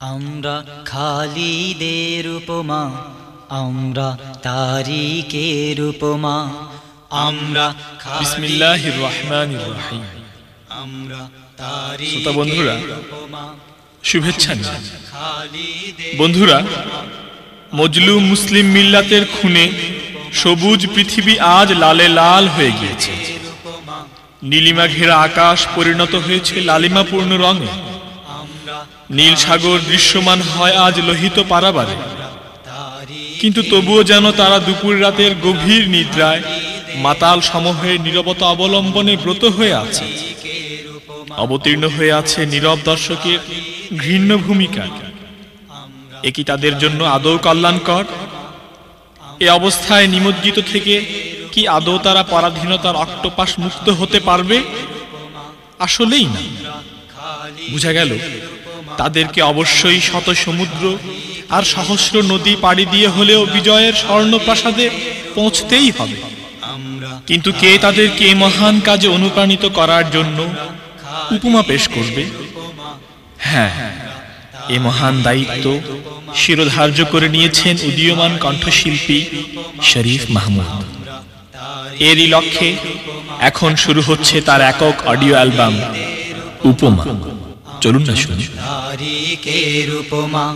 আমরা খালিদের উপমা আমরা তারিকের উপমা। আমরা বিসমিল্লাহির রহমানির রহিম। আমরা শ্রোতা বন্ধুরা শুভেচ্ছা বন্ধুরা মজলুম মুসলিম মিল্লাতের খুনে সবুজ পৃথিবী আজ লালে লাল হয়ে গিয়েছে। নীলিমা ঘেরা আকাশ পরিণত হয়েছে লালিমাপূর্ণ রঙে। নীল সাগর দৃশ্যমান হয় আজ লোহিত পারাবারে। কিন্তু তবুও যেন তারা দুপুর রাতের গভীর নিদ্রায় মাতাল সমহের নীরবতা অবলম্বনে ব্রত হয়ে আছে। অবতীর্ণ হয়ে আছে নীরব দর্শকের ঘৃণ্য ভূমিকা এ কি তাদের জন্য আদৌ কল্যাণকর? এ অবস্থায় নিমজ্জিত থেকে কি আদৌ তারা পরাধীনতার অক্টোপাস মুক্ত হতে পারবে? আসলেই না। বুঝা গেল, তাদেরকে অবশ্যই শত সমুদ্র আর সহস্র নদী পাড়ি দিয়ে হলেও বিজয়ের স্বর্ণপ্রাসাদে পৌঁছতেই হবে। কিন্তু কে তাদেরকে মহান কাজে অনুপ্রাণিত করার জন্য উপমা পেশ করবে? হ্যাঁ এ মহান দায়িত্ব শিরোধার্য করে নিয়েছেন উদীয়মান কণ্ঠশিল্পী শরীফ মাহমুদ। এরই লক্ষ্যে এখন শুরু হচ্ছে তার একক অডিও অ্যালবাম, উপমা। চলুন না শুনি তারিকের উপমা